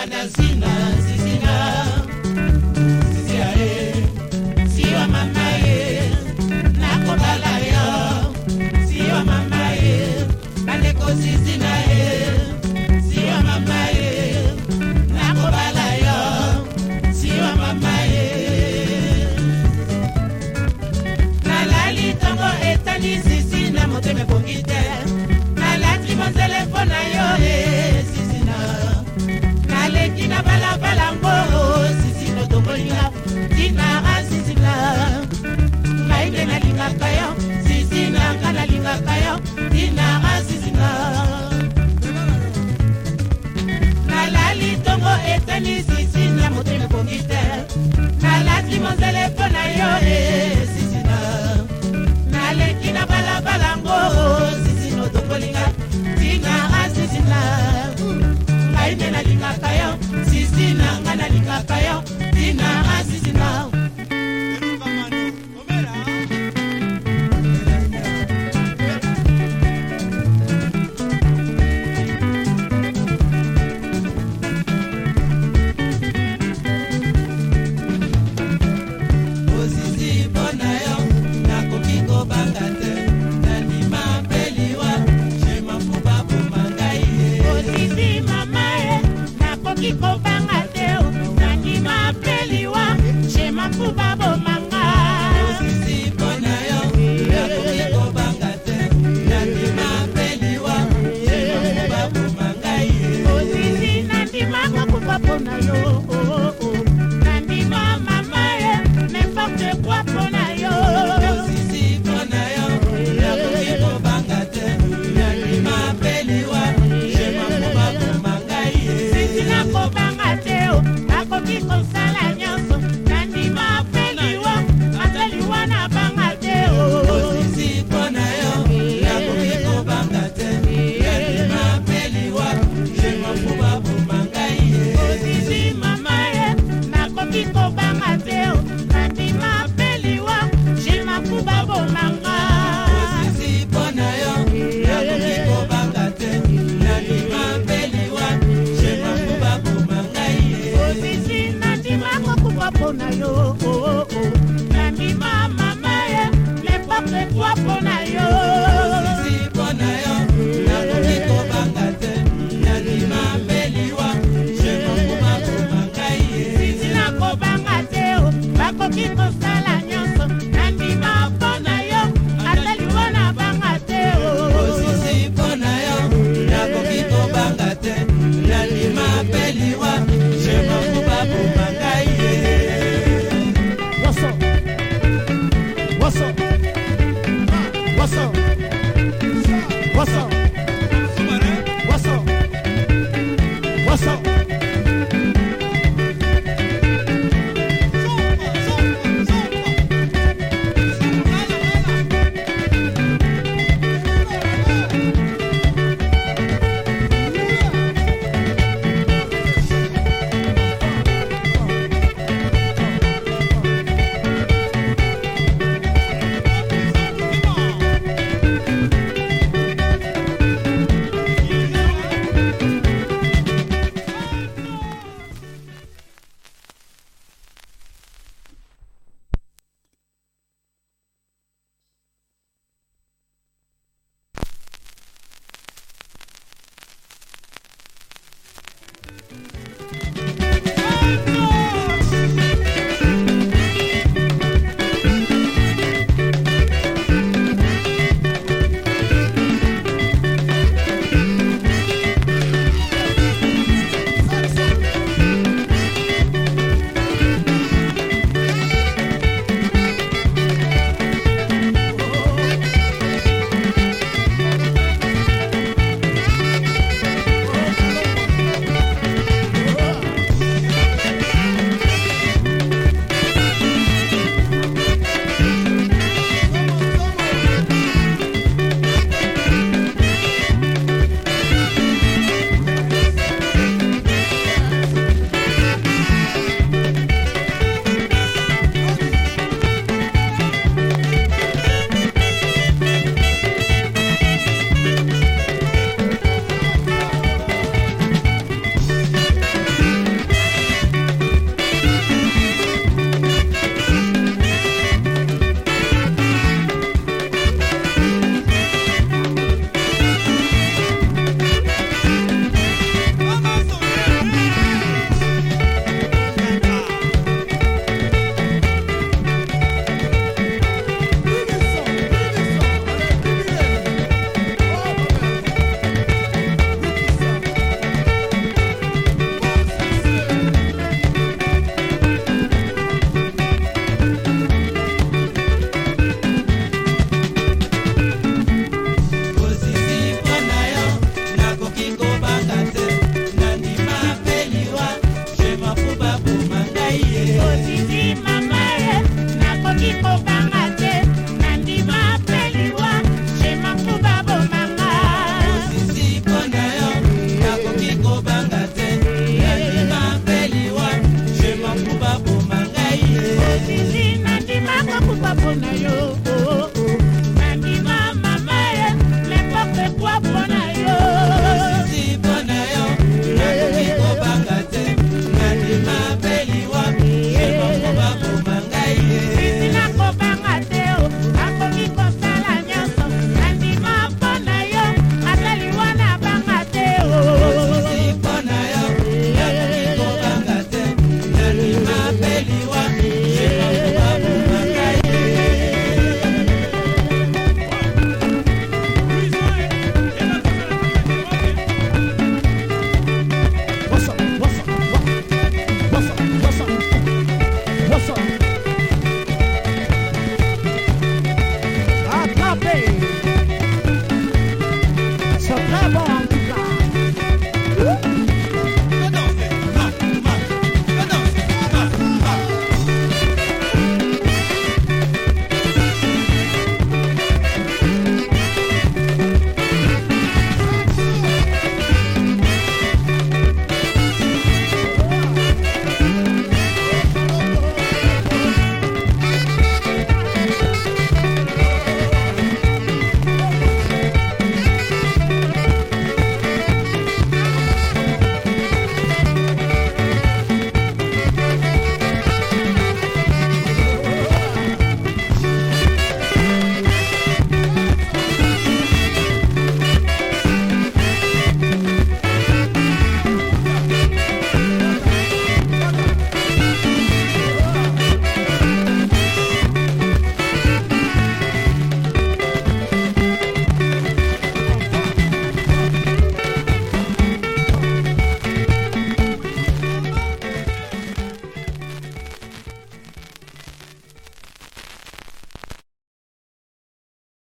Magazine. yango eteli sisini ya moto mokongi te nalati monzele mpo na yo esisina naleki na balabala ngo sisina otokolinga tina asisina ah, ngai nde nalingaka yo sisina ngai nalingaka yo tina Bye. What's up?